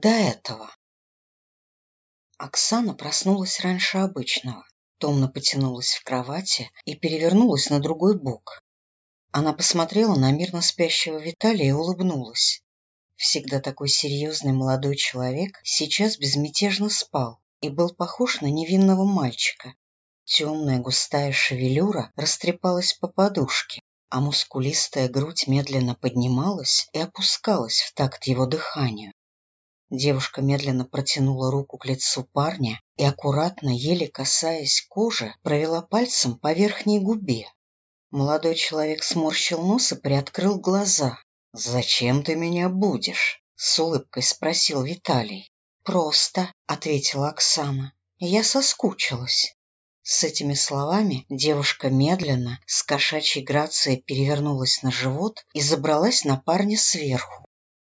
до этого. Оксана проснулась раньше обычного, томно потянулась в кровати и перевернулась на другой бок. Она посмотрела на мирно спящего Виталия и улыбнулась. Всегда такой серьезный молодой человек сейчас безмятежно спал и был похож на невинного мальчика. Темная густая шевелюра растрепалась по подушке, а мускулистая грудь медленно поднималась и опускалась в такт его дыханию. Девушка медленно протянула руку к лицу парня и аккуратно, еле касаясь кожи, провела пальцем по верхней губе. Молодой человек сморщил нос и приоткрыл глаза. «Зачем ты меня будешь?» — с улыбкой спросил Виталий. «Просто», — ответила Оксана. «Я соскучилась». С этими словами девушка медленно, с кошачьей грацией перевернулась на живот и забралась на парня сверху.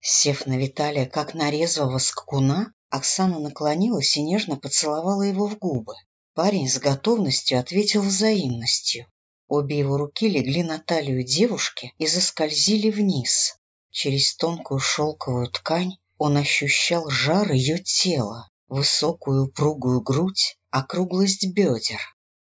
Сев на Виталия, как на скакуна, Оксана наклонилась и нежно поцеловала его в губы. Парень с готовностью ответил взаимностью. Обе его руки легли на талию девушки и заскользили вниз. Через тонкую шелковую ткань он ощущал жар ее тела, высокую упругую грудь, округлость бедер.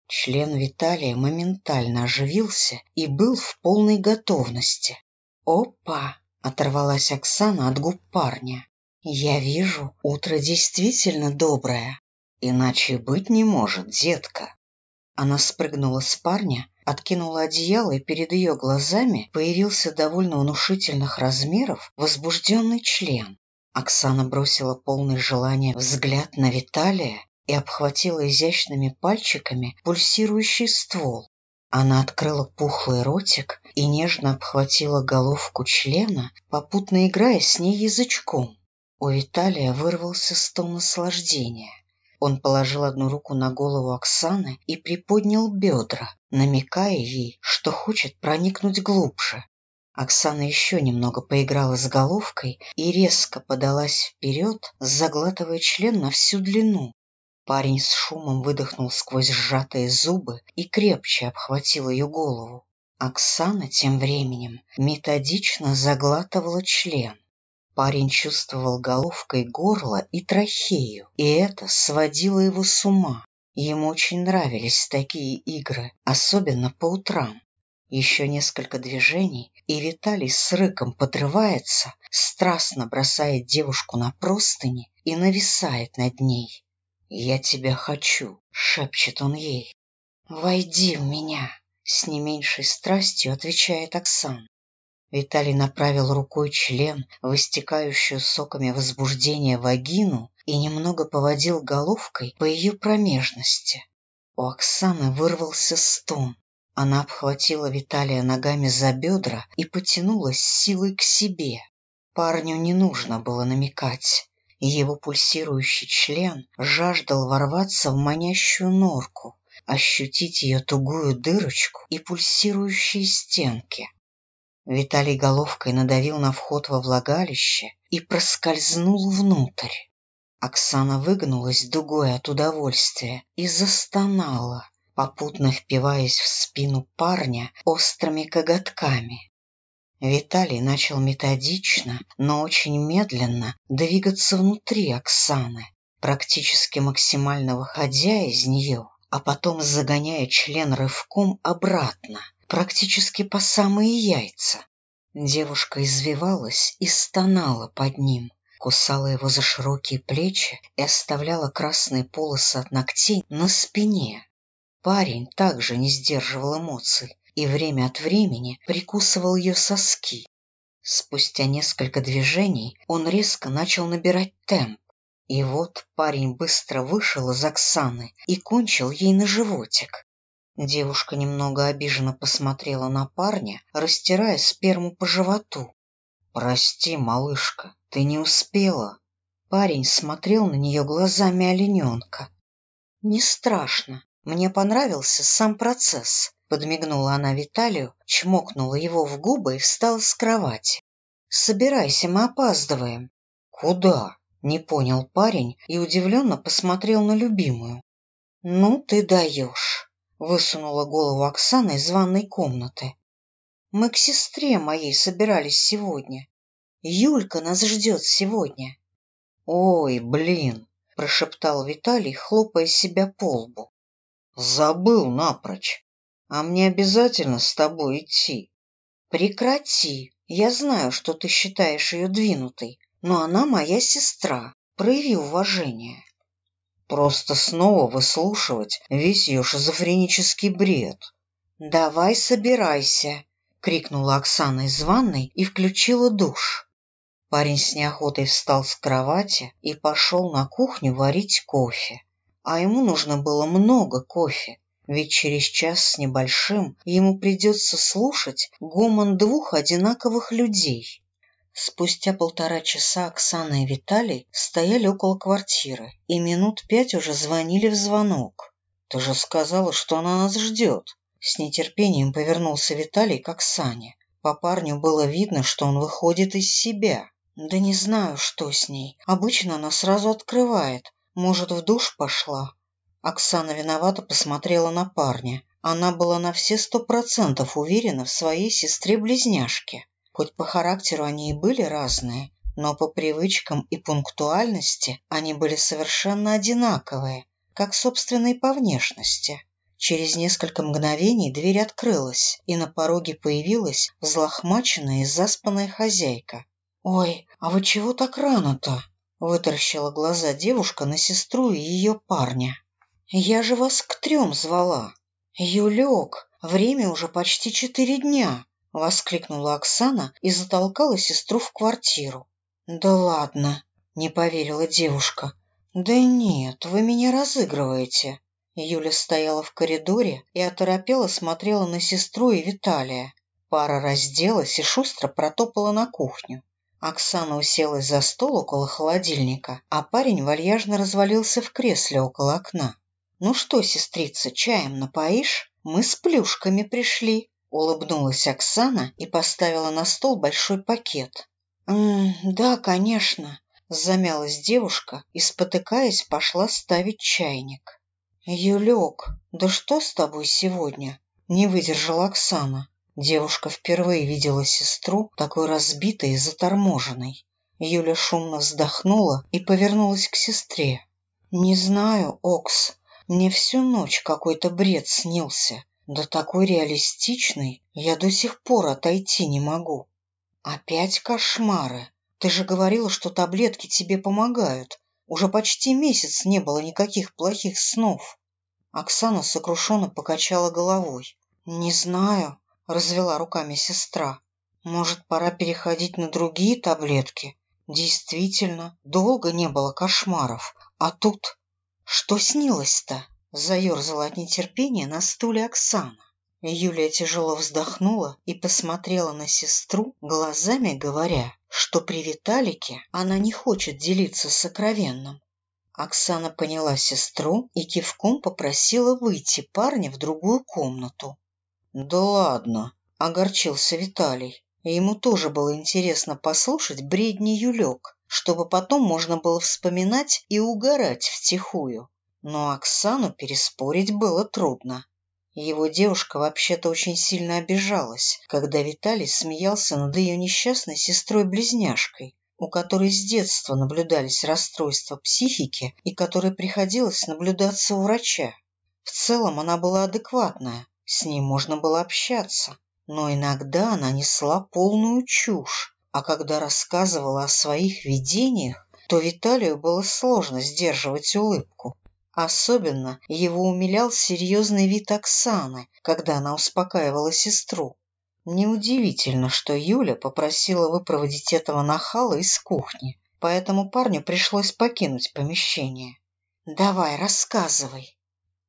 Член Виталия моментально оживился и был в полной готовности. «Опа!» Оторвалась Оксана от губ парня. «Я вижу, утро действительно доброе. Иначе быть не может, детка». Она спрыгнула с парня, откинула одеяло, и перед ее глазами появился довольно внушительных размеров возбужденный член. Оксана бросила полный желания взгляд на Виталия и обхватила изящными пальчиками пульсирующий ствол. Она открыла пухлый ротик и нежно обхватила головку члена, попутно играя с ней язычком. У Виталия вырвался стон наслаждения. Он положил одну руку на голову Оксаны и приподнял бедра, намекая ей, что хочет проникнуть глубже. Оксана еще немного поиграла с головкой и резко подалась вперед, заглатывая член на всю длину. Парень с шумом выдохнул сквозь сжатые зубы и крепче обхватил ее голову. Оксана тем временем методично заглатывала член. Парень чувствовал головкой горло и трахею, и это сводило его с ума. Ему очень нравились такие игры, особенно по утрам. Еще несколько движений, и Виталий с рыком подрывается, страстно бросает девушку на простыни и нависает над ней. «Я тебя хочу», — шепчет он ей. «Войди в меня», — с не меньшей страстью отвечает Оксан. Виталий направил рукой член в соками возбуждения вагину и немного поводил головкой по ее промежности. У Оксаны вырвался стон. Она обхватила Виталия ногами за бедра и потянулась силой к себе. Парню не нужно было намекать его пульсирующий член жаждал ворваться в манящую норку, ощутить ее тугую дырочку и пульсирующие стенки. Виталий головкой надавил на вход во влагалище и проскользнул внутрь. Оксана выгнулась дугой от удовольствия и застонала, попутно впиваясь в спину парня острыми коготками. Виталий начал методично, но очень медленно двигаться внутри Оксаны, практически максимально выходя из нее, а потом загоняя член рывком обратно, практически по самые яйца. Девушка извивалась и стонала под ним, кусала его за широкие плечи и оставляла красные полосы от ногтей на спине. Парень также не сдерживал эмоций, и время от времени прикусывал ее соски. Спустя несколько движений он резко начал набирать темп. И вот парень быстро вышел из Оксаны и кончил ей на животик. Девушка немного обиженно посмотрела на парня, растирая сперму по животу. «Прости, малышка, ты не успела». Парень смотрел на нее глазами олененка. «Не страшно. Мне понравился сам процесс. Подмигнула она Виталию, чмокнула его в губы и встала с кровати. «Собирайся, мы опаздываем». «Куда?» — не понял парень и удивленно посмотрел на любимую. «Ну ты даешь!» — высунула голову Оксана из ванной комнаты. «Мы к сестре моей собирались сегодня. Юлька нас ждет сегодня». «Ой, блин!» – прошептал Виталий, хлопая себя по лбу. «Забыл напрочь. А мне обязательно с тобой идти». «Прекрати. Я знаю, что ты считаешь ее двинутой, но она моя сестра. Прояви уважение». Просто снова выслушивать весь ее шизофренический бред. «Давай собирайся!» — крикнула Оксана из ванной и включила душ. Парень с неохотой встал с кровати и пошел на кухню варить кофе. А ему нужно было много кофе, ведь через час с небольшим ему придется слушать гомон двух одинаковых людей. Спустя полтора часа Оксана и Виталий стояли около квартиры и минут пять уже звонили в звонок. «Ты же сказала, что она нас ждет!» С нетерпением повернулся Виталий к Оксане. По парню было видно, что он выходит из себя. «Да не знаю, что с ней. Обычно она сразу открывает. Может, в душ пошла?» Оксана виновато посмотрела на парня. Она была на все сто процентов уверена в своей сестре-близняшке. Хоть по характеру они и были разные, но по привычкам и пунктуальности они были совершенно одинаковые, как, собственно, и по внешности. Через несколько мгновений дверь открылась, и на пороге появилась взлохмаченная и заспанная хозяйка. «Ой, а вы чего так рано-то?» — вытаращила глаза девушка на сестру и ее парня. «Я же вас к трем звала. Юлек, время уже почти четыре дня. — воскликнула Оксана и затолкала сестру в квартиру. «Да ладно!» — не поверила девушка. «Да нет, вы меня разыгрываете». Юля стояла в коридоре и оторопела смотрела на сестру и Виталия. Пара разделась и шустро протопала на кухню. Оксана уселась за стол около холодильника, а парень вальяжно развалился в кресле около окна. «Ну что, сестрица, чаем напоишь? Мы с плюшками пришли». Улыбнулась Оксана и поставила на стол большой пакет. «М да, конечно», — замялась девушка и, спотыкаясь, пошла ставить чайник. «Юлек, да что с тобой сегодня?» — не выдержала Оксана. Девушка впервые видела сестру такой разбитой и заторможенной. Юля шумно вздохнула и повернулась к сестре. «Не знаю, Окс, мне всю ночь какой-то бред снился. Да такой реалистичный, я до сих пор отойти не могу. Опять кошмары. Ты же говорила, что таблетки тебе помогают. Уже почти месяц не было никаких плохих снов. Оксана сокрушенно покачала головой. «Не знаю», — развела руками сестра. «Может, пора переходить на другие таблетки? Действительно, долго не было кошмаров. А тут... Что снилось-то?» Заерзала от нетерпения на стуле Оксана. Юлия тяжело вздохнула и посмотрела на сестру, глазами говоря, что при Виталике она не хочет делиться сокровенным. Оксана поняла сестру и кивком попросила выйти парня в другую комнату. «Да ладно», — огорчился Виталий. Ему тоже было интересно послушать бредни Юлек, чтобы потом можно было вспоминать и угорать втихую. Но Оксану переспорить было трудно. Его девушка вообще-то очень сильно обижалась, когда Виталий смеялся над ее несчастной сестрой-близняшкой, у которой с детства наблюдались расстройства психики и которой приходилось наблюдаться у врача. В целом она была адекватная, с ней можно было общаться, но иногда она несла полную чушь, а когда рассказывала о своих видениях, то Виталию было сложно сдерживать улыбку. Особенно его умилял серьезный вид Оксаны, когда она успокаивала сестру. Неудивительно, что Юля попросила выпроводить этого нахала из кухни, поэтому парню пришлось покинуть помещение. «Давай, рассказывай».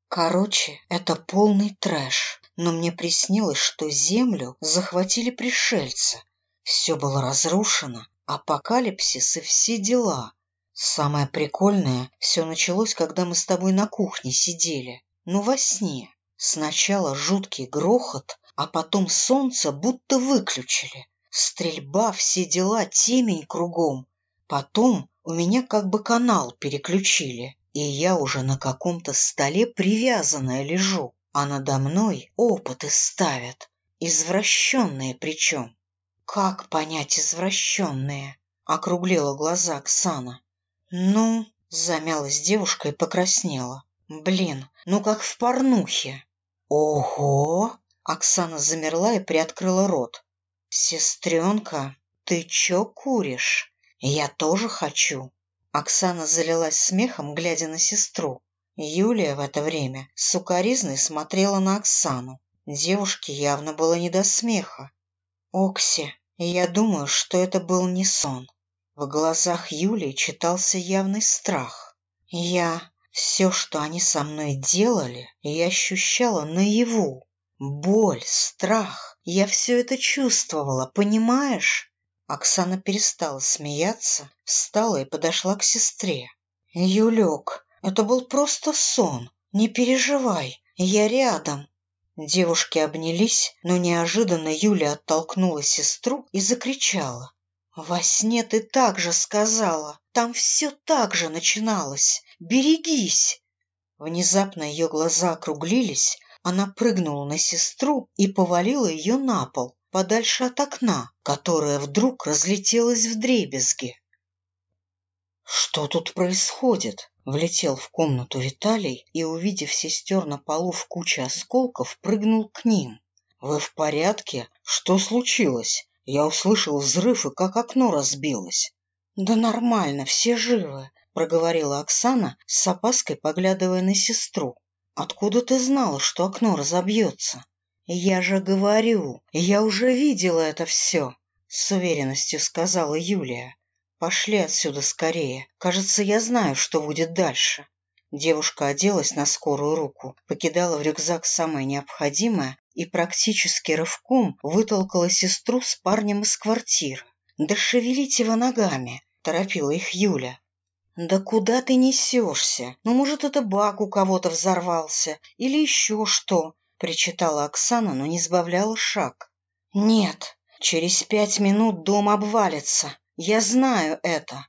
Короче, это полный трэш, но мне приснилось, что землю захватили пришельцы. Все было разрушено, апокалипсис и все дела. Самое прикольное, все началось, когда мы с тобой на кухне сидели. Ну, во сне. Сначала жуткий грохот, а потом солнце будто выключили. Стрельба, все дела, темень кругом. Потом у меня как бы канал переключили, и я уже на каком-то столе привязанная лежу, а надо мной опыты ставят. Извращенные причем. Как понять извращенные? Округлила глаза Оксана. «Ну...» — замялась девушка и покраснела. «Блин, ну как в порнухе!» «Ого!» — Оксана замерла и приоткрыла рот. «Сестренка, ты чё куришь? Я тоже хочу!» Оксана залилась смехом, глядя на сестру. Юлия в это время сукоризной смотрела на Оксану. Девушке явно было не до смеха. «Окси, я думаю, что это был не сон». В глазах Юлии читался явный страх. «Я... Все, что они со мной делали, я ощущала наяву. Боль, страх. Я все это чувствовала, понимаешь?» Оксана перестала смеяться, встала и подошла к сестре. «Юлек, это был просто сон. Не переживай, я рядом». Девушки обнялись, но неожиданно Юля оттолкнула сестру и закричала. «Во сне ты так же сказала. Там все так же начиналось. Берегись!» Внезапно ее глаза округлились, она прыгнула на сестру и повалила ее на пол, подальше от окна, которое вдруг разлетелось в дребезги. «Что тут происходит?» Влетел в комнату Виталий и, увидев сестер на полу в куче осколков, прыгнул к ним. «Вы в порядке? Что случилось? Я услышал взрыв и как окно разбилось». «Да нормально, все живы», — проговорила Оксана, с опаской поглядывая на сестру. «Откуда ты знала, что окно разобьется?» «Я же говорю, я уже видела это все», — с уверенностью сказала Юлия. «Пошли отсюда скорее. Кажется, я знаю, что будет дальше». Девушка оделась на скорую руку, покидала в рюкзак самое необходимое и практически рывком вытолкала сестру с парнем из квартиры. «Да шевелите его ногами!» — торопила их Юля. «Да куда ты несешься? Ну, может, это бак у кого-то взорвался или еще что?» — причитала Оксана, но не сбавляла шаг. «Нет, через пять минут дом обвалится. Я знаю это.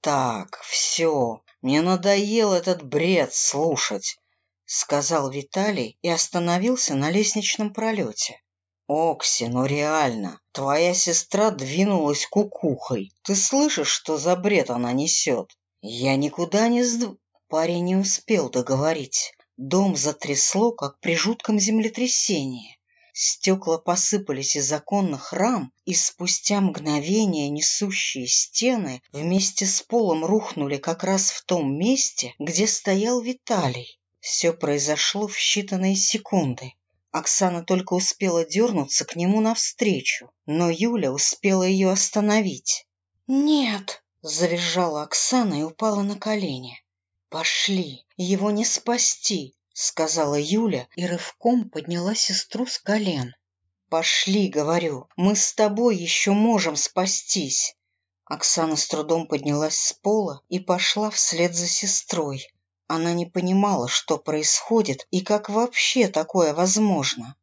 Так, все, мне надоел этот бред слушать, сказал Виталий и остановился на лестничном пролете. Окси, ну реально, твоя сестра двинулась кукухой. Ты слышишь, что за бред она несет? Я никуда не сдв... Парень не успел договорить. Дом затрясло, как при жутком землетрясении. Стекла посыпались из оконных рам, и спустя мгновение несущие стены вместе с полом рухнули как раз в том месте, где стоял Виталий. Все произошло в считанные секунды. Оксана только успела дернуться к нему навстречу, но Юля успела ее остановить. «Нет!» — завизжала Оксана и упала на колени. «Пошли! Его не спасти! — сказала Юля и рывком подняла сестру с колен. «Пошли, — говорю, — мы с тобой еще можем спастись». Оксана с трудом поднялась с пола и пошла вслед за сестрой. Она не понимала, что происходит и как вообще такое возможно.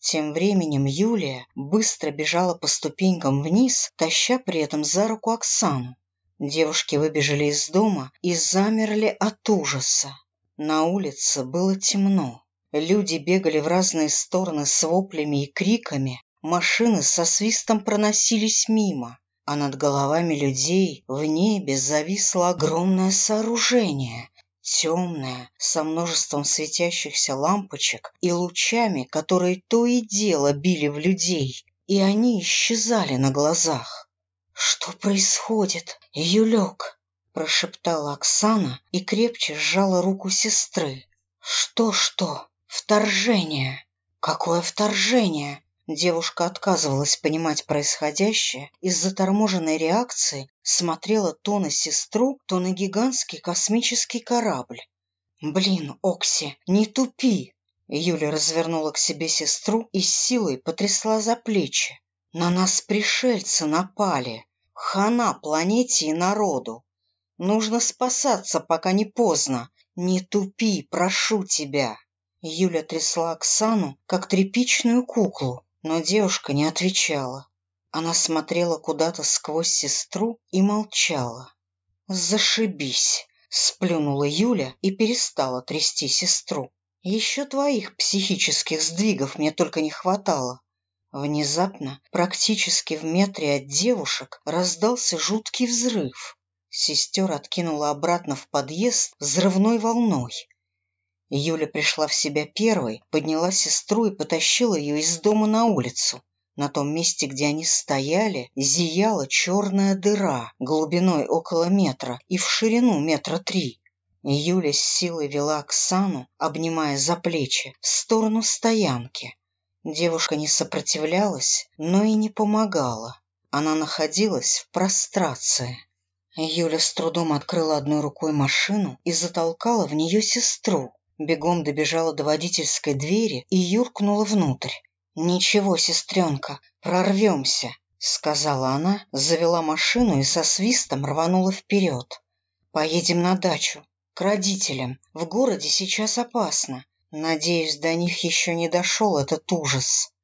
Тем временем Юлия быстро бежала по ступенькам вниз, таща при этом за руку Оксану. Девушки выбежали из дома и замерли от ужаса. На улице было темно. Люди бегали в разные стороны с воплями и криками, машины со свистом проносились мимо, а над головами людей в небе зависло огромное сооружение, темное, со множеством светящихся лампочек и лучами, которые то и дело били в людей, и они исчезали на глазах. «Что происходит, Юлек?» — прошептала Оксана и крепче сжала руку сестры. «Что-что? Вторжение! Какое вторжение?» Девушка отказывалась понимать происходящее и с заторможенной реакцией смотрела то на сестру, то на гигантский космический корабль. «Блин, Окси, не тупи!» Юля развернула к себе сестру и с силой потрясла за плечи. «На нас пришельцы напали! Хана планете и народу! Нужно спасаться, пока не поздно. Не тупи, прошу тебя. Юля трясла Оксану, как тряпичную куклу, но девушка не отвечала. Она смотрела куда-то сквозь сестру и молчала. «Зашибись!» — сплюнула Юля и перестала трясти сестру. «Еще твоих психических сдвигов мне только не хватало». Внезапно, практически в метре от девушек, раздался жуткий взрыв. Сестер откинула обратно в подъезд взрывной волной. Юля пришла в себя первой, подняла сестру и потащила ее из дома на улицу. На том месте, где они стояли, зияла черная дыра глубиной около метра и в ширину метра три. Юля с силой вела Оксану, обнимая за плечи, в сторону стоянки. Девушка не сопротивлялась, но и не помогала. Она находилась в прострации. Юля с трудом открыла одной рукой машину и затолкала в нее сестру. Бегом добежала до водительской двери и юркнула внутрь. «Ничего, сестренка, прорвемся», — сказала она, завела машину и со свистом рванула вперед. «Поедем на дачу, к родителям. В городе сейчас опасно. Надеюсь, до них еще не дошел этот ужас».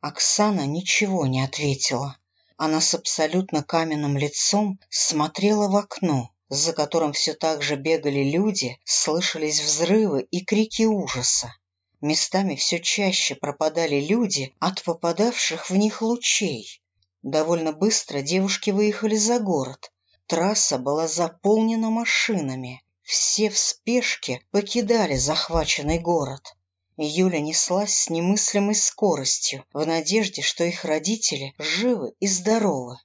Оксана ничего не ответила. Она с абсолютно каменным лицом смотрела в окно, за которым все так же бегали люди, слышались взрывы и крики ужаса. Местами все чаще пропадали люди от попадавших в них лучей. Довольно быстро девушки выехали за город. Трасса была заполнена машинами. Все в спешке покидали захваченный город. Юля неслась с немыслимой скоростью, в надежде, что их родители живы и здоровы.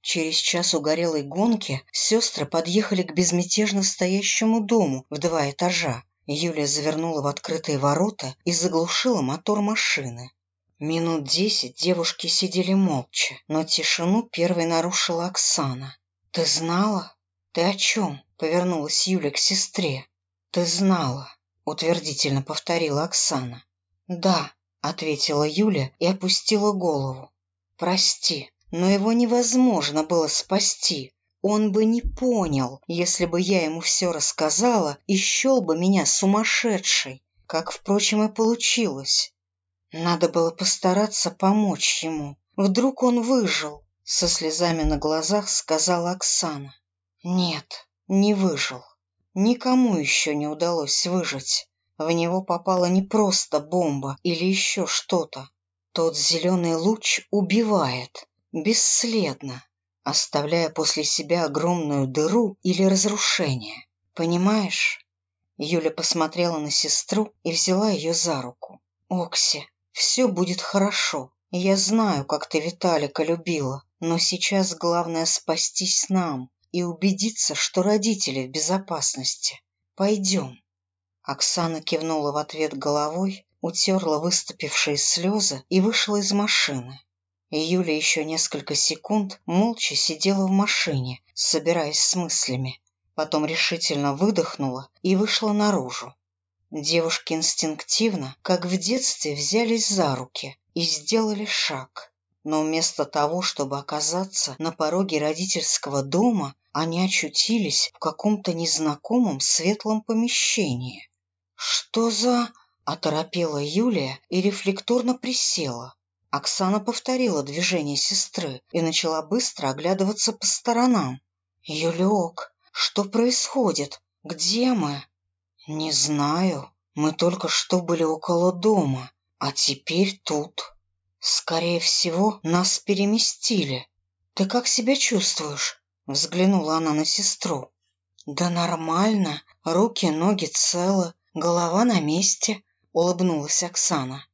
Через час угорелой гонки сестры подъехали к безмятежно стоящему дому в два этажа. Юлия завернула в открытые ворота и заглушила мотор машины. Минут десять девушки сидели молча, но тишину первой нарушила Оксана. «Ты знала? Ты о чем?» — повернулась Юля к сестре. «Ты знала», — утвердительно повторила Оксана. «Да», — ответила Юля и опустила голову. «Прости, но его невозможно было спасти. Он бы не понял, если бы я ему все рассказала и счел бы меня сумасшедшей, как, впрочем, и получилось. Надо было постараться помочь ему. Вдруг он выжил, со слезами на глазах сказала Оксана. Нет, не выжил. Никому еще не удалось выжить. В него попала не просто бомба или еще что-то. Тот зеленый луч убивает, бесследно, оставляя после себя огромную дыру или разрушение. Понимаешь? Юля посмотрела на сестру и взяла ее за руку. «Окси, все будет хорошо. Я знаю, как ты Виталика любила, но сейчас главное спастись нам и убедиться, что родители в безопасности. Пойдем». Оксана кивнула в ответ головой, утерла выступившие слезы и вышла из машины. Юля еще несколько секунд молча сидела в машине, собираясь с мыслями. Потом решительно выдохнула и вышла наружу. Девушки инстинктивно, как в детстве, взялись за руки и сделали шаг. Но вместо того, чтобы оказаться на пороге родительского дома, они очутились в каком-то незнакомом светлом помещении. «Что за...» — оторопела Юлия и рефлекторно присела. Оксана повторила движение сестры и начала быстро оглядываться по сторонам. «Юлек, что происходит? Где мы?» «Не знаю. Мы только что были около дома, а теперь тут. Скорее всего, нас переместили. Ты как себя чувствуешь?» Взглянула она на сестру. «Да нормально. Руки, ноги целы, голова на месте», — улыбнулась Оксана.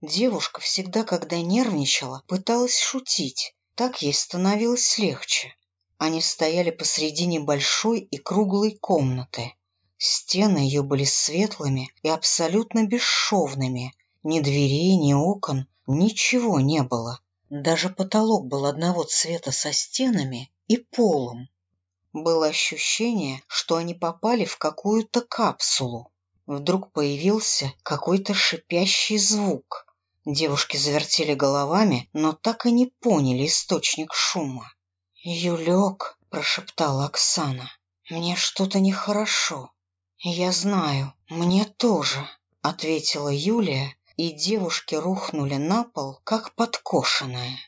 Девушка всегда, когда нервничала, пыталась шутить. Так ей становилось легче. Они стояли посредине большой и круглой комнаты. Стены ее были светлыми и абсолютно бесшовными. Ни дверей, ни окон, ничего не было. Даже потолок был одного цвета со стенами и полом. Было ощущение, что они попали в какую-то капсулу. Вдруг появился какой-то шипящий звук. Девушки завертели головами, но так и не поняли источник шума. «Юлек», — прошептала Оксана, — «мне что-то нехорошо». «Я знаю, мне тоже», — ответила Юлия, и девушки рухнули на пол, как подкошенные.